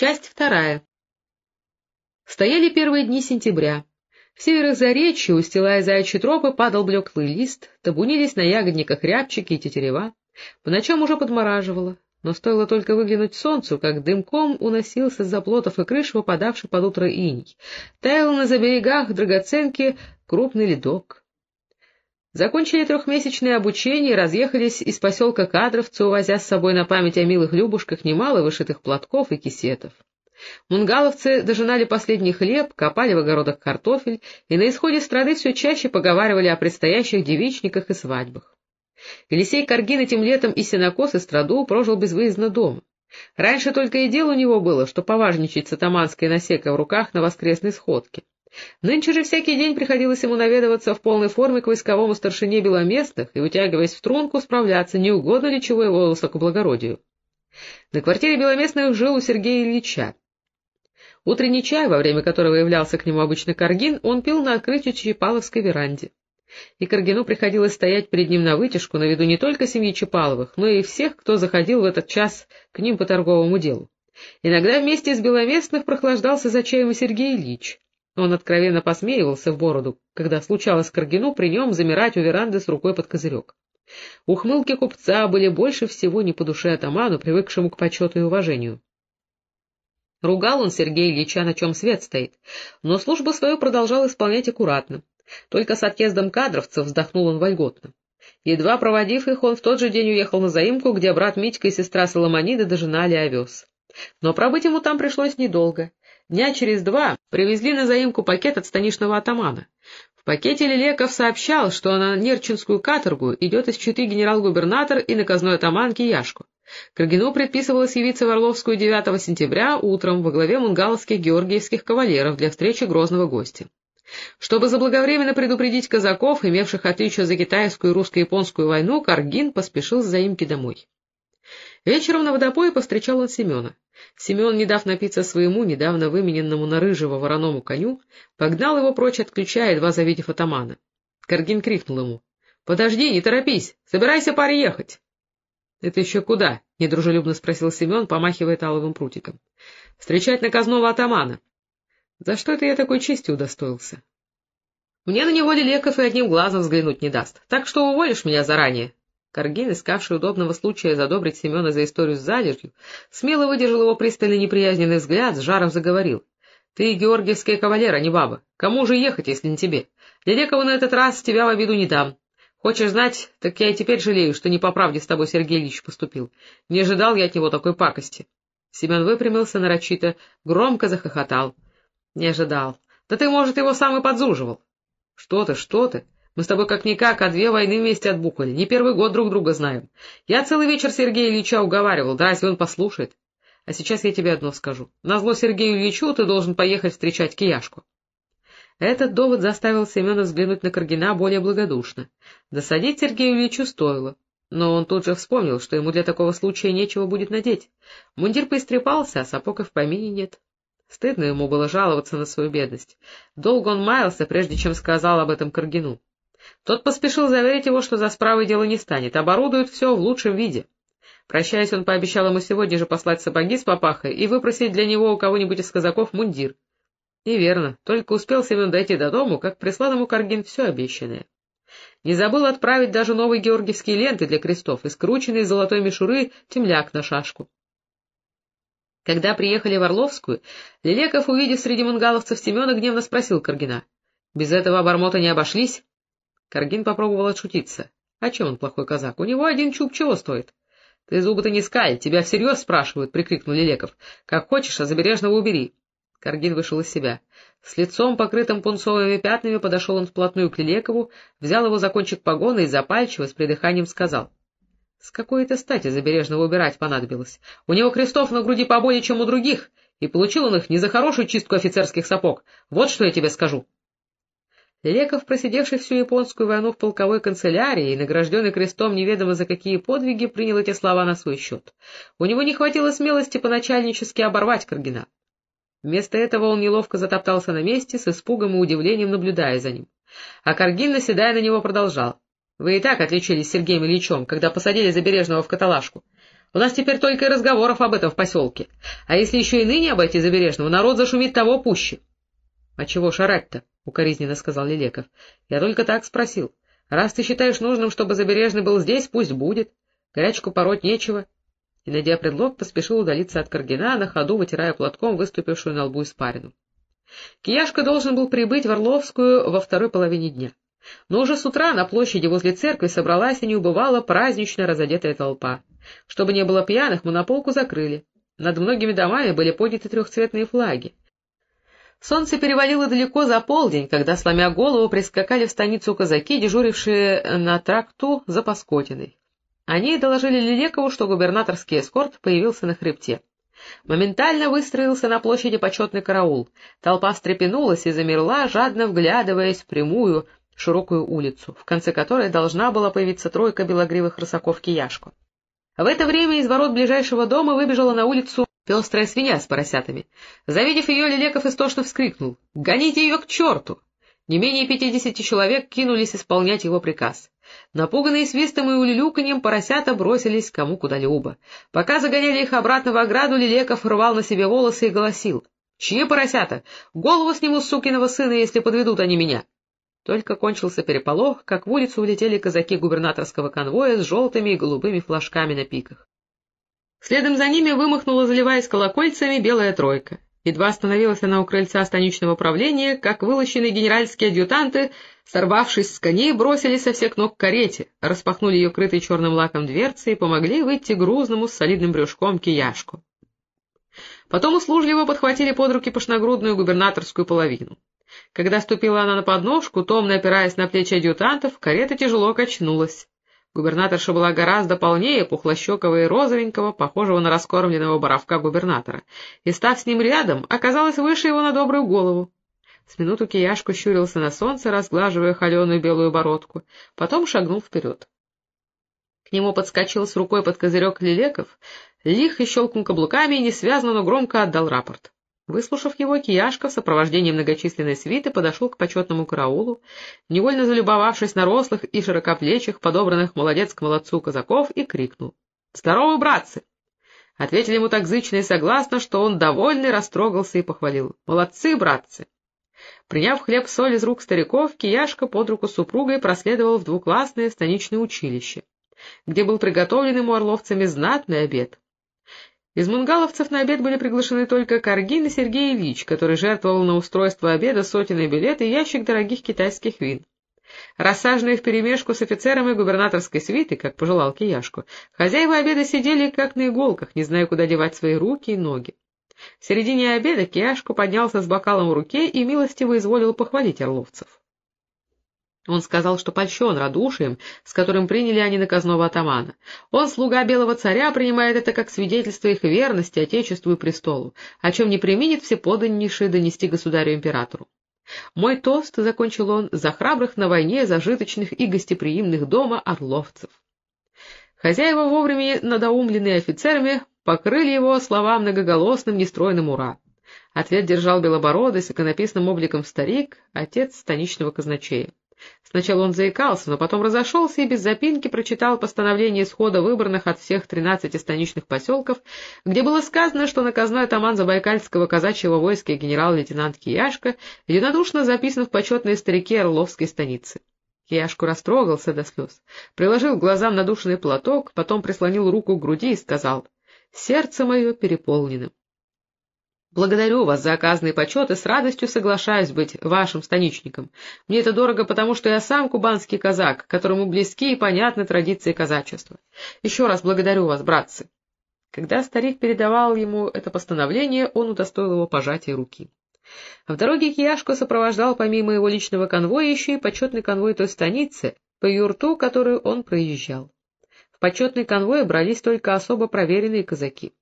Часть вторая. Стояли первые дни сентября. В северо-заречье, устилая заячьи тропы, падал блеклый лист, табунились на ягодниках рябчики и тетерева. По ночам уже подмораживало, но стоило только выглянуть солнцу, как дымком уносился с заплотов и крыш выпадавший под утро иней. Таял на заберегах драгоценки крупный ледок. Закончили трехмесячное обучение и разъехались из поселка Кадровцы, увозя с собой на память о милых любушках немало вышитых платков и кисетов. Мунгаловцы дожинали последний хлеб, копали в огородах картофель и на исходе страды все чаще поговаривали о предстоящих девичниках и свадьбах. Елисей Каргин этим летом и сенокос, и страду прожил безвыездно дома. Раньше только и дело у него было, что поважничать с атаманской насекой в руках на воскресной сходке. Нынче же всякий день приходилось ему наведываться в полной форме к войсковому старшине беломестных и, вытягиваясь в струнку, справляться, не угодно ли чего его высокоблагородию. На квартире беломестных жил у Сергея Ильича. Утренний чай, во время которого являлся к нему обычный Каргин, он пил на открытии Чапаловской веранде. И Каргину приходилось стоять перед ним на вытяжку на виду не только семьи Чапаловых, но и всех, кто заходил в этот час к ним по торговому делу. Иногда вместе с беломестных прохлаждался за чаем и Сергей Ильич. Он откровенно посмеивался в бороду, когда случалось Каргину при нем замирать у веранды с рукой под козырек. Ухмылки купца были больше всего не по душе атаману, привыкшему к почету и уважению. Ругал он Сергея Ильича, на чем свет стоит, но службу свою продолжал исполнять аккуратно. Только с отъездом кадровцев вздохнул он вольготно. Едва проводив их, он в тот же день уехал на заимку, где брат Митька и сестра Соломонида дожинали овес. Но пробыть ему там пришлось недолго. Дня через два привезли на заимку пакет от станичного атамана. В пакете Лелеков сообщал, что на Нерчинскую каторгу идет из Читы генерал-губернатор и наказной атаман Кияшко. Каргину предписывалось явиться в Орловскую 9 сентября утром во главе мунгаловских георгиевских кавалеров для встречи грозного гостя. Чтобы заблаговременно предупредить казаков, имевших отличие за китайскую и русско-японскую войну, Каргин поспешил с заимки домой. Вечером на водопое повстречал он Семена. Семен, не дав напиться своему, недавно вымененному на рыжего вороному коню, погнал его прочь от ключа, едва завидев атамана. Каргин крикнул ему. — Подожди, не торопись, собирайся паре ехать. — Это еще куда? — недружелюбно спросил Семен, помахивая таловым прутиком. — Встречать наказного атамана. — За что это я такой чести удостоился? — Мне на него Лелеков и одним глазом взглянуть не даст, так что уволишь меня заранее. Каргин, искавший удобного случая задобрить Семена за историю с залежью, смело выдержал его пристальный неприязненный взгляд, с жаром заговорил. — Ты георгиевская кавалер, а не баба. Кому же ехать, если не тебе? Лелекову на этот раз тебя в обиду не дам. Хочешь знать, так я и теперь жалею, что не по правде с тобой Сергей Ильич поступил. Не ожидал я от него такой пакости. Семен выпрямился нарочито, громко захохотал. — Не ожидал. Да ты, может, его сам и подзуживал. — Что ты, что ты? Мы с тобой как-никак, а две войны вместе отбухали. Не первый год друг друга знаем. Я целый вечер Сергея Ильича уговаривал, да разве он послушает? А сейчас я тебе одно скажу. Назло Сергею Ильичу ты должен поехать встречать Кияшку. Этот довод заставил Семена взглянуть на Каргина более благодушно. Досадить Сергею Ильичу стоило. Но он тут же вспомнил, что ему для такого случая нечего будет надеть. Мундир поистрепался, а сапог и в помине нет. Стыдно ему было жаловаться на свою бедность. Долго он маялся, прежде чем сказал об этом Каргину. Тот поспешил заверить его, что за справой дело не станет, оборудует все в лучшем виде. Прощаясь, он пообещал ему сегодня же послать сапоги с папахой и выпросить для него у кого-нибудь из казаков мундир. И верно, только успел Семен дойти до дому, как прислал ему Каргин все обещанное. Не забыл отправить даже новые георгиевские ленты для крестов и скрученный из золотой мишуры темляк на шашку. Когда приехали в Орловскую, Лелеков, увидев среди мунгаловцев Семена, гневно спросил Каргина. — Без этого обормота не обошлись? Каргин попробовал отшутиться. — А чем он плохой казак? У него один чуб чего стоит? — Ты зубы-то не скаль, тебя всерьез спрашивают, — прикрикнул Лелеков. — Как хочешь, а Забережного убери. Каргин вышел из себя. С лицом, покрытым пунцовыми пятнами, подошел он вплотную к Лелекову, взял его за кончик погона и запальчиво, с придыханием сказал. — С какой это стати Забережного убирать понадобилось? У него крестов на груди поболее, чем у других, и получил он их не за хорошую чистку офицерских сапог. Вот что я тебе скажу. Леков, просидевший всю японскую войну в полковой канцелярии и награжденный крестом неведомо за какие подвиги, принял эти слова на свой счет. У него не хватило смелости поначальнически оборвать Каргина. Вместо этого он неловко затоптался на месте, с испугом и удивлением наблюдая за ним. А Каргин, наседая на него, продолжал. — Вы и так отличились с Сергеем Ильичем, когда посадили Забережного в каталажку. У нас теперь только и разговоров об этом в поселке. А если еще и ныне обойти Забережного, народ зашумит того пуще. — А чего шарать-то? — укоризненно сказал Лелеков. — Я только так спросил. Раз ты считаешь нужным, чтобы Забережный был здесь, пусть будет. Горячку пороть нечего. И, найдя предлог, поспешил удалиться от Каргина, на ходу вытирая платком выступившую на лбу испарину. Кияшка должен был прибыть в Орловскую во второй половине дня. Но уже с утра на площади возле церкви собралась и не убывала празднично разодетая толпа. Чтобы не было пьяных, монополку закрыли. Над многими домами были подняты трехцветные флаги. Солнце перевалило далеко за полдень, когда, сломя голову, прискакали в станицу казаки, дежурившие на тракту за Паскотиной. Они доложили Лилекову, что губернаторский эскорт появился на хребте. Моментально выстроился на площади почетный караул. Толпа встрепенулась и замерла, жадно вглядываясь в прямую, широкую улицу, в конце которой должна была появиться тройка белогривых рысаков кияшку. В это время из ворот ближайшего дома выбежала на улицу пестрая свинья с поросятами. Завидев ее, Лелеков истошно вскрикнул. — Гоните ее к черту! Не менее пятидесяти человек кинулись исполнять его приказ. Напуганные свистом и улюлюканьем поросята бросились кому куда-либо. Пока загоняли их обратно в ограду, Лелеков рвал на себе волосы и голосил. — Чьи поросята? Голову сниму сукиного сына, если подведут они меня! Только кончился переполох, как в улицу улетели казаки губернаторского конвоя с желтыми и голубыми флажками на пиках. Следом за ними вымахнула, заливаясь колокольцами, белая тройка. Едва остановилась она у крыльца станичного правления, как вылощенные генеральские адъютанты, сорвавшись с коней, бросились со всех ног к карете, распахнули ее крытой черным лаком дверцы и помогли выйти грузному с солидным брюшком кияшку. Потом услужливо подхватили под руки пошногрудную губернаторскую половину. Когда ступила она на подножку, томно опираясь на плечи адъютантов, карета тяжело качнулась. Губернаторша была гораздо полнее пухлощекого и розовенького, похожего на раскормленного боровка губернатора, и, став с ним рядом, оказалась выше его на добрую голову. С минуту Кияшку щурился на солнце, разглаживая холеную белую бородку, потом шагнул вперед. К нему подскочил с рукой под козырек Лилеков, лихо щелкнул каблуками и несвязно, но громко отдал рапорт. Выслушав его, Кияшка в сопровождении многочисленной свиты подошел к почетному караулу, невольно залюбовавшись на рослых и широкоплечих, подобранных молодец к молодцу казаков, и крикнул. — Здорово, братцы! Ответили ему так зычно и согласно, что он, довольный, растрогался и похвалил. — Молодцы, братцы! Приняв хлеб-соль из рук стариков, Кияшка под руку супругой проследовал в двуклассное станичное училище, где был приготовлен ему орловцами знатный обед. Из мунгаловцев на обед были приглашены только Каргин и Сергей Ильич, который жертвовал на устройство обеда сотенный билет и ящик дорогих китайских вин. Рассаженные вперемешку с офицерами губернаторской свиты, как пожелал Кияшку, хозяева обеда сидели как на иголках, не зная, куда девать свои руки и ноги. В середине обеда Кияшку поднялся с бокалом в руке и милостиво изволил похвалить орловцев. Он сказал, что польщен радушием, с которым приняли они наказного атамана. Он, слуга белого царя, принимает это как свидетельство их верности отечеству и престолу, о чем не применит всеподаннейшее донести государю-императору. Мой тост, — закончил он, — за храбрых на войне, зажиточных и гостеприимных дома орловцев. Хозяева, вовремя надоумленные офицерами, покрыли его слова многоголосным нестройным «Ура!». Ответ держал белобородый с иконописным обликом старик, отец станичного казначея. Сначала он заикался, но потом разошелся и без запинки прочитал постановление исхода выбранных от всех тринадцати станичных поселков, где было сказано, что наказной атаман Забайкальского казачьего войска генерал-лейтенант Кияшка единодушно записан в почетные старики Орловской станицы. Кияшку растрогался до слез, приложил к глазам надушенный платок, потом прислонил руку к груди и сказал «Сердце мое переполнено». Благодарю вас за оказанный почет и с радостью соглашаюсь быть вашим станичником. Мне это дорого, потому что я сам кубанский казак, которому близки и понятны традиции казачества. Еще раз благодарю вас, братцы. Когда старик передавал ему это постановление, он удостоил его пожатия руки. В дороге Кияшко сопровождал помимо его личного конвоя еще и почетный конвой той станицы, по юрту, которую он проезжал. В почетный конвой брались только особо проверенные казаки.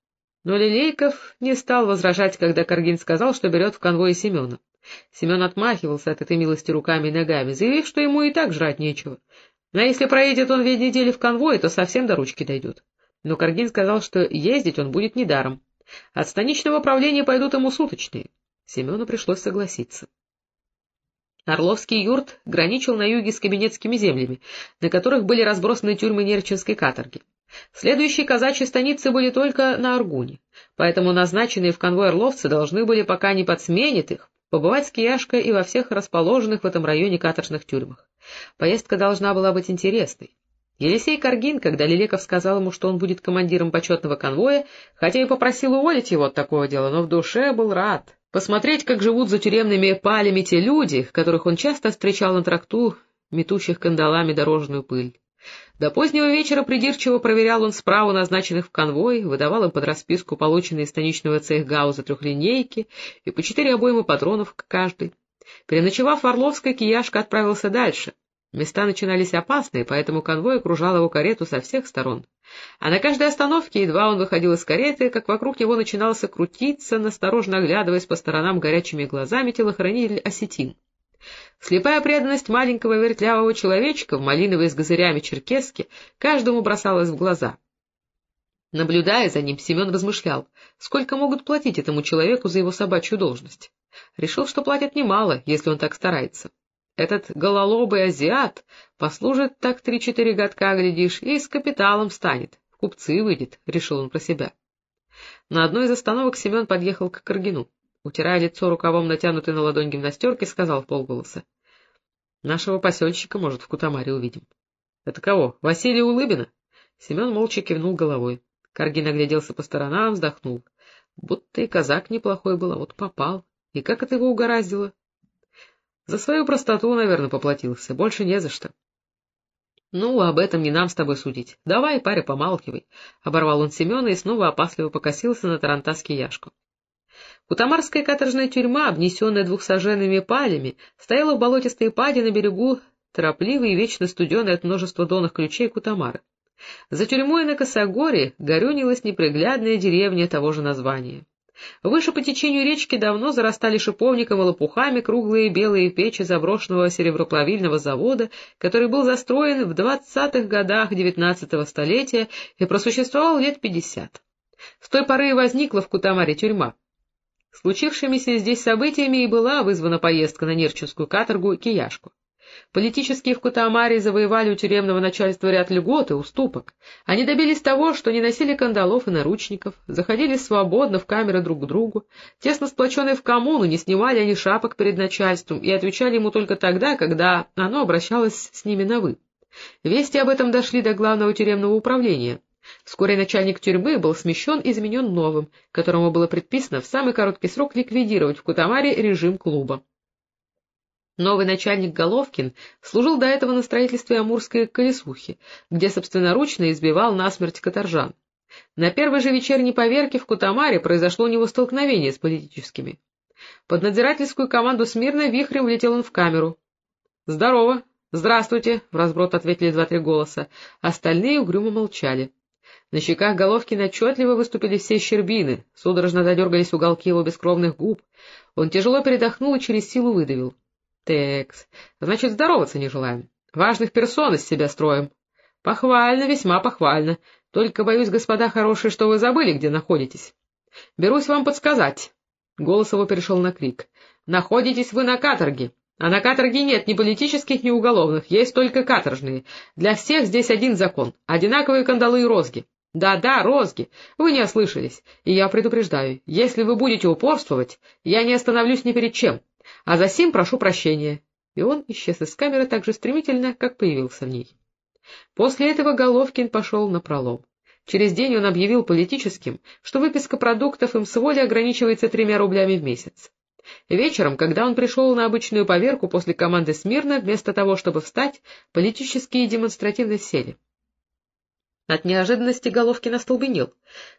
Но Лилейков не стал возражать, когда Каргин сказал, что берет в конвой Семена. Семен отмахивался от этой милости руками и ногами, заявив, что ему и так жрать нечего. Но если проедет он две недели в конвое, то совсем до ручки дойдет. Но Каргин сказал, что ездить он будет недаром. От станичного правления пойдут ему суточные. Семену пришлось согласиться. Орловский юрт граничил на юге с кабинетскими землями, на которых были разбросаны тюрьмы Нерчинской каторги. Следующие казачьи станицы были только на Аргуне, поэтому назначенные в конвой орловцы должны были, пока не подсменит их, побывать с Кияшкой и во всех расположенных в этом районе каторжных тюрьмах. Поездка должна была быть интересной. Елисей Каргин, когда Лилеков сказал ему, что он будет командиром почетного конвоя, хотя и попросил уволить его от такого дела, но в душе был рад. Посмотреть, как живут за тюремными палями те люди, которых он часто встречал на тракту, метущих кандалами дорожную пыль. До позднего вечера придирчиво проверял он справу назначенных в конвой, выдавал им под расписку полученные из станичного цехгауза трехлинейки и по четыре обоймы патронов к каждой. Переночевав в Орловской, Кияшка отправился дальше. Места начинались опасные, поэтому конвой окружал его карету со всех сторон. А на каждой остановке, едва он выходил из кареты, как вокруг него начинался крутиться, насторожно оглядываясь по сторонам горячими глазами телохранитель осетин. Слепая преданность маленького вертлявого человечка в малиновой с газырями черкеске каждому бросалась в глаза. Наблюдая за ним, Семен размышлял, сколько могут платить этому человеку за его собачью должность. Решил, что платят немало, если он так старается. Этот гололобый азиат послужит так три-четыре годка, глядишь, и с капиталом станет, в купцы выйдет, — решил он про себя. На одной из остановок Семен подъехал к Каргину утирая лицо рукавом натянутой на ладонь гимнастерки, сказал в полголоса. — Нашего посельщика, может, в Кутамаре увидим. — Это кого? Василия Улыбина? Семен молча кивнул головой. Каргин огляделся по сторонам, вздохнул. Будто и казак неплохой был, а вот попал. И как это его угораздило? За свою простоту, наверное, поплатился. Больше не за что. — Ну, об этом не нам с тобой судить. Давай, паря, помалкивай. Оборвал он Семена и снова опасливо покосился на тарантаски Яшку. Кутамарская каторжная тюрьма, обнесенная двухсаженными палями, стояла в болотистой паде на берегу, торопливой и вечно студеной от множества донных ключей Кутамары. За тюрьмой на Косогоре горюнилась неприглядная деревня того же названия. Выше по течению речки давно зарастали шиповником и лопухами круглые белые печи заброшенного сереброплавильного завода, который был застроен в двадцатых годах девятнадцатого столетия и просуществовал лет пятьдесят. С той поры и возникла в Кутамаре тюрьма. Случившимися здесь событиями и была вызвана поездка на Нерчинскую каторгу Кияшку. Политические в Кутамаре завоевали у тюремного начальства ряд льгот и уступок. Они добились того, что не носили кандалов и наручников, заходили свободно в камеры друг к другу, тесно сплоченные в коммуну, не снимали они шапок перед начальством и отвечали ему только тогда, когда оно обращалось с ними на «вы». Вести об этом дошли до главного тюремного управления. Вскоре начальник тюрьмы был смещен и заменен новым, которому было предписано в самый короткий срок ликвидировать в Кутамаре режим клуба. Новый начальник Головкин служил до этого на строительстве Амурской колесухи, где собственноручно избивал насмерть каторжан. На первой же вечерней поверке в Кутамаре произошло у него столкновение с политическими. Под надзирательскую команду смирно вихрем влетел он в камеру. — Здорово! Здравствуйте! — в разброд ответили два-три голоса. Остальные угрюмо молчали. На щеках Головкина отчетливо выступили все щербины, судорожно задергались уголки его бескровных губ. Он тяжело передохнул и через силу выдавил. — Текс, значит, здороваться не желаем. Важных персон из себя строим. — Похвально, весьма похвально. Только, боюсь, господа хорошие, что вы забыли, где находитесь. — Берусь вам подсказать. Голос его перешел на крик. — Находитесь вы на каторге. А на каторге нет ни политических, ни уголовных, есть только каторжные. Для всех здесь один закон — одинаковые кандалы и розги. Да-да, розги, вы не ослышались, и я предупреждаю, если вы будете упорствовать, я не остановлюсь ни перед чем, а за сим прошу прощения. И он исчез из камеры так же стремительно, как появился в ней. После этого Головкин пошел на пролом. Через день он объявил политическим, что выписка продуктов им с воли ограничивается тремя рублями в месяц. Вечером, когда он пришел на обычную поверку после команды смирно, вместо того, чтобы встать, политические демонстративно сели. От неожиданности Головкин остолбенел.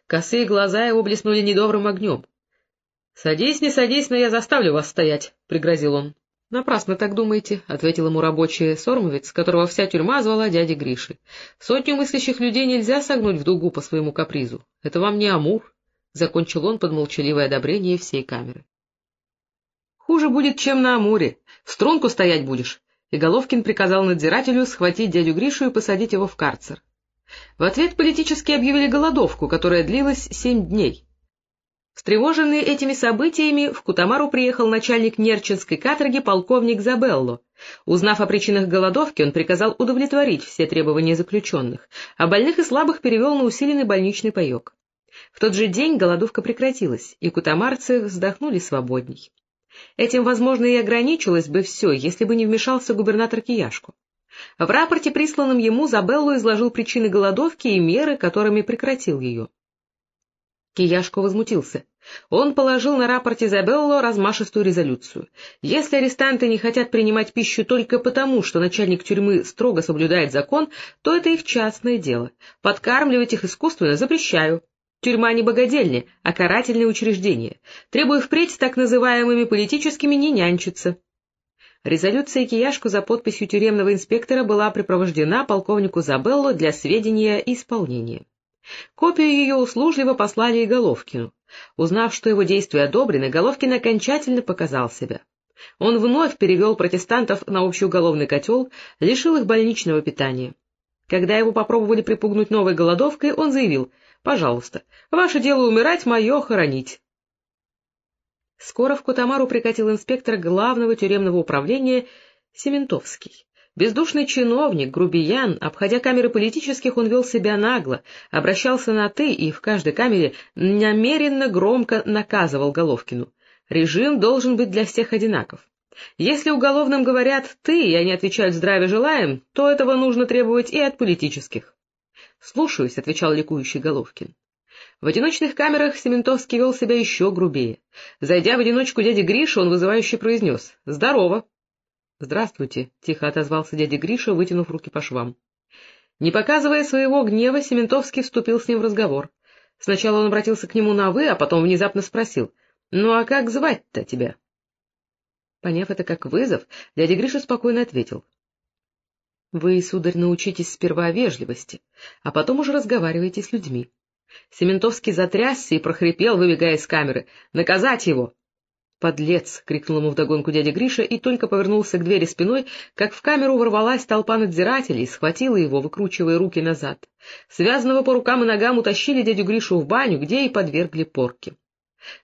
Косые глаза его блеснули недобрым огнем. — Садись, не садись, но я заставлю вас стоять, — пригрозил он. — Напрасно так думаете, — ответил ему рабочий сормовец, которого вся тюрьма звала дядей Гриши. — Сотню мыслящих людей нельзя согнуть в дугу по своему капризу. Это вам не Амур, — закончил он под молчаливое одобрение всей камеры. — Хуже будет, чем на Амуре. В струнку стоять будешь. И Головкин приказал надзирателю схватить дядю Гришу и посадить его в карцер. В ответ политически объявили голодовку, которая длилась семь дней. Встревоженный этими событиями, в Кутамару приехал начальник Нерчинской каторги полковник Забелло Узнав о причинах голодовки, он приказал удовлетворить все требования заключенных, а больных и слабых перевел на усиленный больничный паек. В тот же день голодовка прекратилась, и кутамарцы вздохнули свободней. Этим, возможно, и ограничилось бы все, если бы не вмешался губернатор Кияшко. В рапорте, присланном ему, Забелло изложил причины голодовки и меры, которыми прекратил ее. Кияшко возмутился. Он положил на рапорте Забелло размашистую резолюцию. Если арестанты не хотят принимать пищу только потому, что начальник тюрьмы строго соблюдает закон, то это их частное дело. Подкармливать их искусственно запрещаю. Тюрьма не богадельня, а карательное учреждение. Требую впредь с так называемыми политическими не нянчиться. Резолюция Кияшку за подписью тюремного инспектора была припровождена полковнику Забелло для сведения и исполнения. Копию ее услужливо послали и Головкину. Узнав, что его действия одобрены, Головкин окончательно показал себя. Он вновь перевел протестантов на общеуголовный котел, лишил их больничного питания. Когда его попробовали припугнуть новой голодовкой, он заявил «Пожалуйста, ваше дело умирать, мое хоронить». Скоро в Кутамару прикатил инспектор главного тюремного управления Сементовский. Бездушный чиновник, грубиян, обходя камеры политических, он вел себя нагло, обращался на «ты» и в каждой камере намеренно громко наказывал Головкину. Режим должен быть для всех одинаков. Если уголовным говорят «ты», и они отвечают «здравия желаем», то этого нужно требовать и от политических. «Слушаюсь», — отвечал ликующий Головкин. В одиночных камерах Сементовский вел себя еще грубее. Зайдя в одиночку дяди Гриша, он вызывающе произнес «Здорово!» — Здравствуйте, — тихо отозвался дядя Гриша, вытянув руки по швам. Не показывая своего гнева, Сементовский вступил с ним в разговор. Сначала он обратился к нему на «вы», а потом внезапно спросил, «Ну а как звать-то тебя?» Поняв это как вызов, дядя Гриша спокойно ответил, «Вы, сударь, научитесь сперва вежливости, а потом уже разговаривайте с людьми». Сементовский затрясся и прохрипел, выбегая из камеры, «Наказать его!» «Подлец!» — крикнул ему вдогонку дядя Гриша и только повернулся к двери спиной, как в камеру ворвалась толпа надзирателей, схватила его, выкручивая руки назад. Связанного по рукам и ногам утащили дядю Гришу в баню, где и подвергли порке.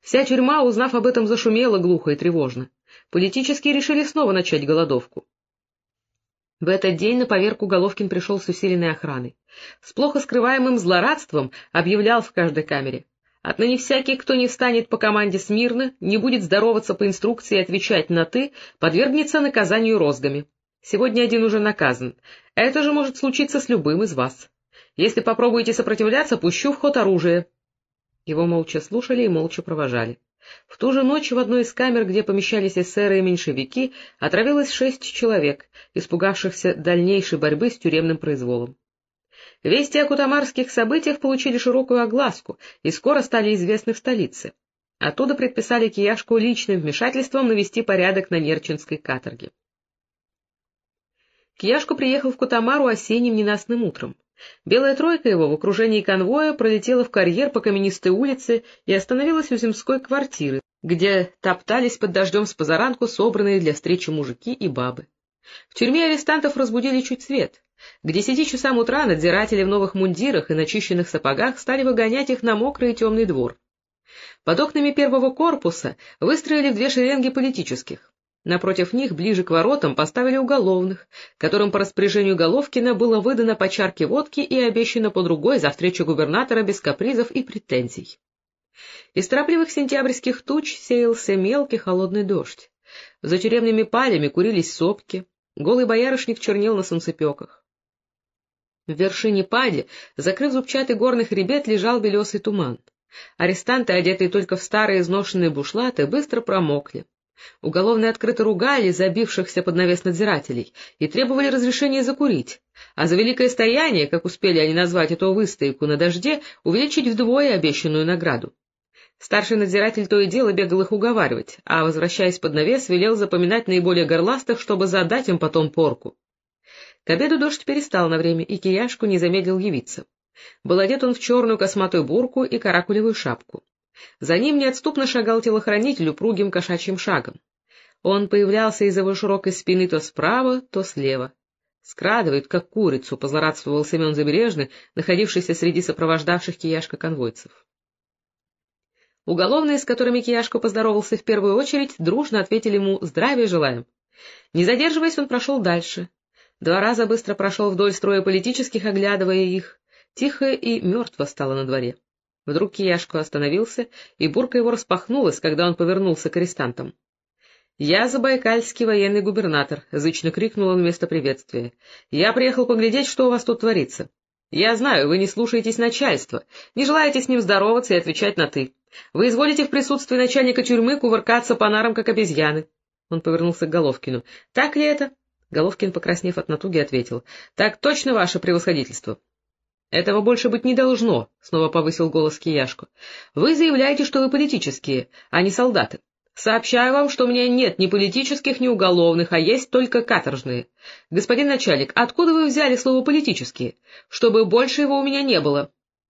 Вся тюрьма, узнав об этом, зашумела глухо и тревожно. Политические решили снова начать голодовку. В этот день на поверку Головкин пришел с усиленной охраной. С плохо скрываемым злорадством объявлял в каждой камере Отныне всякий, кто не встанет по команде смирно, не будет здороваться по инструкции и отвечать на «ты», подвергнется наказанию розгами. Сегодня один уже наказан. Это же может случиться с любым из вас. Если попробуете сопротивляться, пущу в ход оружие. Его молча слушали и молча провожали. В ту же ночь в одной из камер, где помещались эсеры и меньшевики, отравилось шесть человек, испугавшихся дальнейшей борьбы с тюремным произволом. Вести о кутамарских событиях получили широкую огласку и скоро стали известны в столице. Оттуда предписали Кияшку личным вмешательством навести порядок на Нерчинской каторге. Кияшку приехал в Кутамару осенним ненастным утром. Белая тройка его в окружении конвоя пролетела в карьер по каменистой улице и остановилась у земской квартиры, где топтались под дождем с позаранку собранные для встречи мужики и бабы. В тюрьме арестантов разбудили чуть свет. К десяти часам утра надзиратели в новых мундирах и начищенных сапогах стали выгонять их на мокрый и темный двор. Под окнами первого корпуса выстроили две шеренги политических. Напротив них, ближе к воротам, поставили уголовных, которым по распоряжению Головкина было выдано по чарке водки и обещано по другой за встречу губернатора без капризов и претензий. Из торопливых сентябрьских туч сеялся мелкий холодный дождь. За тюремными палями курились сопки, голый боярышник чернел на солнцепеках. В вершине пади, закрыв зубчатый горный хребет, лежал белесый туман. Арестанты, одетые только в старые изношенные бушлаты, быстро промокли. Уголовные открыто ругали забившихся под навес надзирателей и требовали разрешения закурить, а за великое стояние, как успели они назвать эту выстояку на дожде, увеличить вдвое обещанную награду. Старший надзиратель то и дело бегал их уговаривать, а, возвращаясь под навес, велел запоминать наиболее горластых, чтобы задать им потом порку. К обеду дождь перестал на время, и Кияшку не замедлил явиться. Был одет он в черную косматую бурку и каракулевую шапку. За ним неотступно шагал телохранитель упругим кошачьим шагом. Он появлялся из его широкой спины то справа, то слева. Скрадывает, как курицу, позлорадствовал Семен Забережный, находившийся среди сопровождавших Кияшка конвойцев. Уголовные, с которыми Кияшко поздоровался в первую очередь, дружно ответили ему «Здравия желаем». Не задерживаясь, он прошел дальше. Два раза быстро прошел вдоль строя политических, оглядывая их. Тихо и мертво стало на дворе. Вдруг Кияшко остановился, и бурка его распахнулась, когда он повернулся к арестантам. — Я забайкальский военный губернатор, — зычно крикнул он вместо приветствия. — Я приехал поглядеть, что у вас тут творится. Я знаю, вы не слушаетесь начальства, не желаете с ним здороваться и отвечать на «ты». Вы изволите в присутствии начальника тюрьмы кувыркаться по нарам, как обезьяны. Он повернулся к Головкину. — Так ли это? Головкин, покраснев от натуги, ответил. — Так точно, ваше превосходительство. — Этого больше быть не должно, — снова повысил голос Кияшко. — Вы заявляете, что вы политические, а не солдаты. Сообщаю вам, что у меня нет ни политических, ни уголовных, а есть только каторжные. Господин начальник, откуда вы взяли слово «политические»? Чтобы больше его у меня не было.